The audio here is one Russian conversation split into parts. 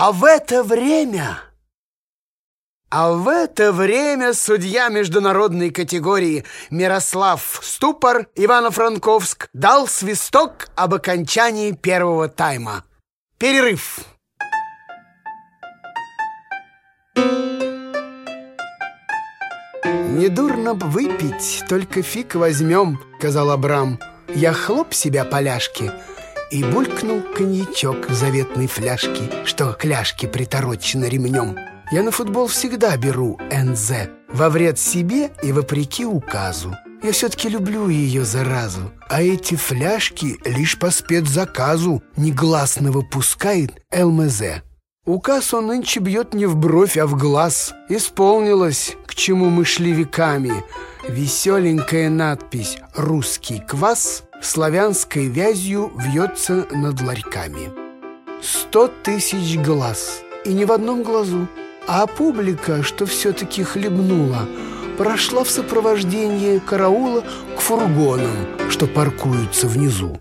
А в это время... А в это время судья международной категории Мирослав Ступор Ивано-Франковск дал свисток об окончании первого тайма. Перерыв. «Недурно б выпить, только фиг возьмем», — сказал Абрам. «Я хлоп себя поляшки» и булькнул коньячок заветной фляжке, что кляшки приторочены ремнем. Я на футбол всегда беру НЗ, во вред себе и вопреки указу. Я все-таки люблю ее заразу, а эти фляжки лишь по спецзаказу негласно выпускает ЛМЗ. Указ он нынче бьет не в бровь, а в глаз. Исполнилось, к чему мы шли веками. Веселенькая надпись «Русский квас» славянской вязью вьется над ларьками. Сто тысяч глаз, и ни в одном глазу. А публика, что все-таки хлебнула, прошла в сопровождении караула к фургонам, что паркуются внизу.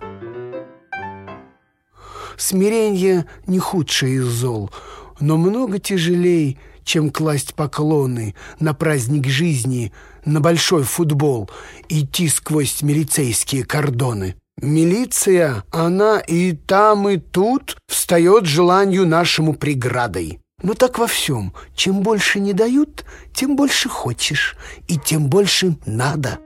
Смирение не худшее из зол, но много тяжелей, чем класть поклоны на праздник жизни, на большой футбол, идти сквозь милицейские кордоны. Милиция, она и там, и тут встает желанию нашему преградой. Но так во всем. Чем больше не дают, тем больше хочешь, и тем больше надо.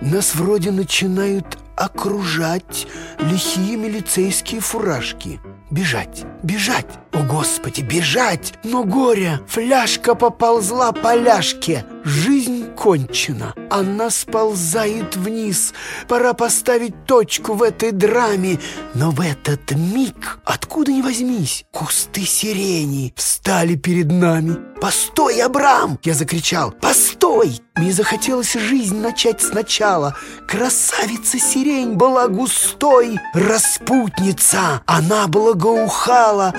Нас вроде начинают окружать лихие милицейские фуражки. Бежать, бежать, о господи, бежать! Но горе, фляжка поползла по ляжке. Жизнь кончена, она сползает вниз. Пора поставить точку в этой драме. Но в этот миг, откуда ни возьмись, кусты сирени встали перед нами. «Постой, Абрам!» — я закричал. «Постой!» Мне захотелось жизнь начать сначала. Красавица сирень была густой, распутница, она благоухала.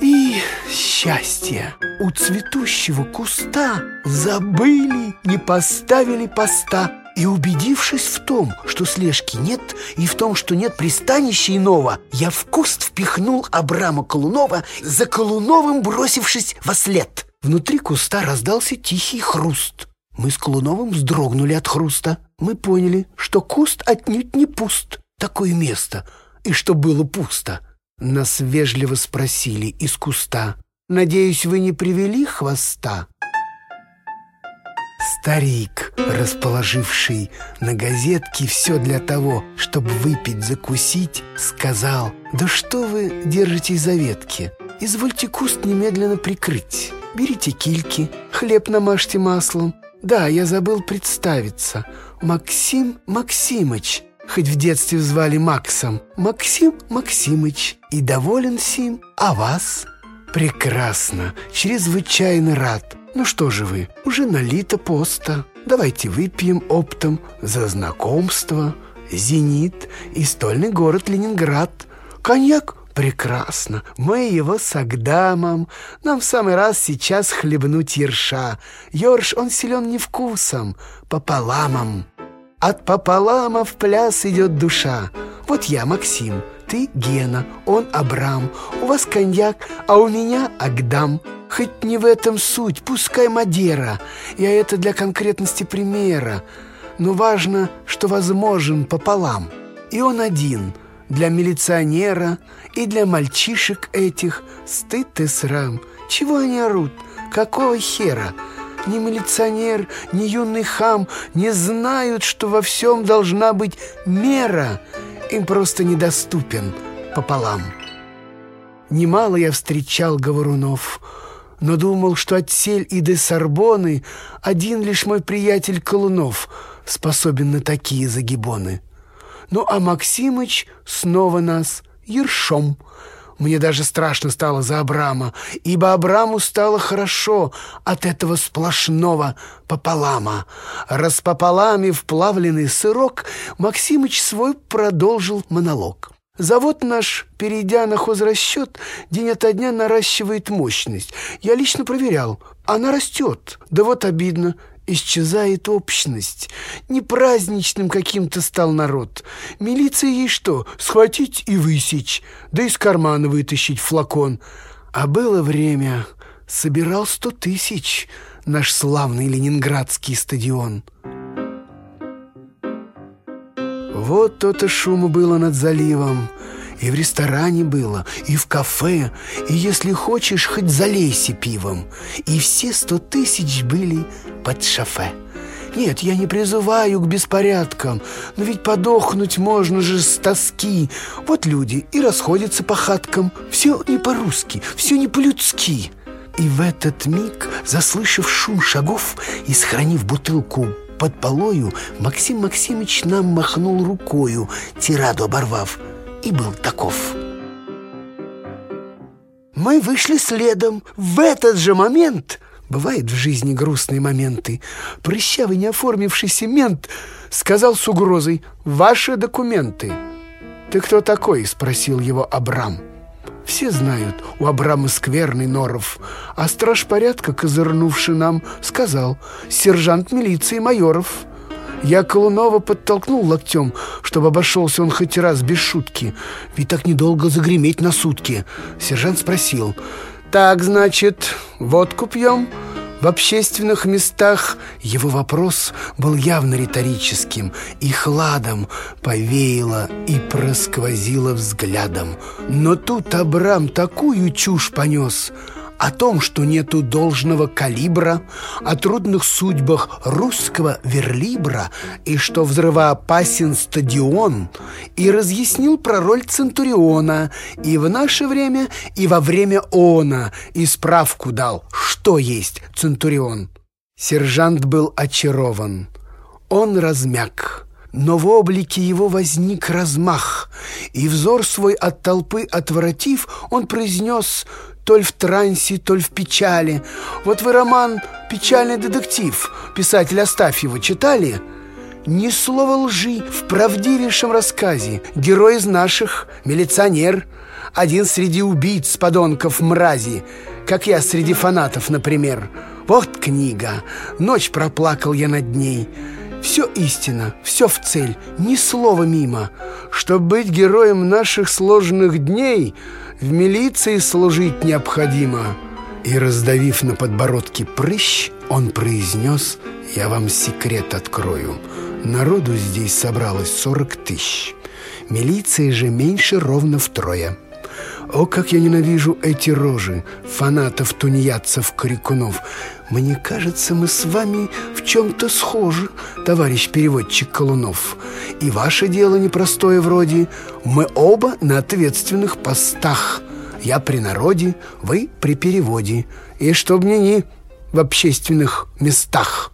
И счастье у цветущего куста забыли, не поставили поста. И убедившись в том, что слежки нет, и в том, что нет пристанища иного, я в куст впихнул Абрама Колунова, за Колуновым бросившись во след. Внутри куста раздался тихий хруст. Мы с Колуновым вздрогнули от хруста. Мы поняли, что куст отнюдь не пуст. Такое место. И что было пусто. Нас вежливо спросили из куста. «Надеюсь, вы не привели хвоста?» Старик, расположивший на газетке все для того, чтобы выпить, закусить, сказал, «Да что вы держитесь за ветки? Извольте куст немедленно прикрыть. Берите кильки, хлеб намажьте маслом. Да, я забыл представиться. Максим Максимыч, хоть в детстве звали Максом. Максим Максимыч. И доволен сим. А вас?» «Прекрасно, чрезвычайно рад. Ну что же вы, уже налито поста. Давайте выпьем оптом за знакомство. Зенит и стольный город Ленинград. Коньяк Прекрасно. Мы его с Агдамом. Нам в самый раз сейчас хлебнуть ерша. Ёрш, он силен не вкусом, пополамом. От пополама в пляс идет душа. Вот я, Максим, ты Гена, он Абрам. У вас коньяк, а у меня Агдам. Хоть не в этом суть, пускай Мадера. Я это для конкретности примера. Но важно, что возможен пополам. И он один — для милиционера и для мальчишек этих стыд и срам. Чего они орут? Какого хера? Ни милиционер, ни юный хам не знают, что во всем должна быть мера. Им просто недоступен пополам. Немало я встречал говорунов, но думал, что от Сель и де Сорбоны один лишь мой приятель Колунов способен на такие загибоны. Ну, а Максимыч снова нас ершом. Мне даже страшно стало за Абрама, ибо Абраму стало хорошо от этого сплошного пополама. Распополамив плавленый сырок, Максимыч свой продолжил монолог. Завод наш, перейдя на хозрасчет, день ото дня наращивает мощность. Я лично проверял. Она растет. Да вот обидно исчезает общность. Не праздничным каким-то стал народ. Милиция ей что, схватить и высечь, да из кармана вытащить флакон. А было время, собирал сто тысяч наш славный ленинградский стадион. Вот то-то шума было над заливом, и в ресторане было, и в кафе, и, если хочешь, хоть залейся пивом. И все сто тысяч были под шофе. Нет, я не призываю к беспорядкам, но ведь подохнуть можно же с тоски. Вот люди и расходятся по хаткам. Все не по-русски, все не по-людски. И в этот миг, заслышав шум шагов и сохранив бутылку под полою, Максим Максимович нам махнул рукою, тираду оборвав – и был таков. Мы вышли следом. В этот же момент, бывает в жизни грустные моменты, прыщавый неоформившийся мент сказал с угрозой «Ваши документы». «Ты кто такой?» — спросил его Абрам. Все знают, у Абрама скверный норов, а страж порядка, козырнувший нам, сказал «Сержант милиции Майоров». Я Колунова подтолкнул локтем, чтобы обошелся он хоть раз без шутки. Ведь так недолго загреметь на сутки. Сержант спросил. «Так, значит, водку пьем?» В общественных местах его вопрос был явно риторическим, и хладом повеяло и просквозило взглядом. Но тут Абрам такую чушь понес — о том, что нету должного калибра, о трудных судьбах русского верлибра и что взрывоопасен стадион, и разъяснил про роль Центуриона и в наше время, и во время она, и справку дал, что есть Центурион. Сержант был очарован. Он размяк но в облике его возник размах, и взор свой от толпы отворотив, он произнес то ли в трансе, то ли в печали. Вот вы роман «Печальный детектив» писателя Астафьева читали? Ни слова лжи в правдивейшем рассказе. Герой из наших, милиционер, один среди убийц, подонков, мрази, как я среди фанатов, например. Вот книга, ночь проплакал я над ней. Все истина, все в цель, ни слова мимо. Чтоб быть героем наших сложных дней — в милиции служить необходимо. И, раздавив на подбородке прыщ, он произнес, я вам секрет открою. Народу здесь собралось сорок тысяч. Милиции же меньше ровно втрое. О, как я ненавижу эти рожи, фанатов, тунеядцев, крикунов. Мне кажется, мы с вами в чем-то схожи, товарищ переводчик Колунов. И ваше дело непростое вроде. Мы оба на ответственных постах. Я при народе, вы при переводе. И чтоб мне не в общественных местах».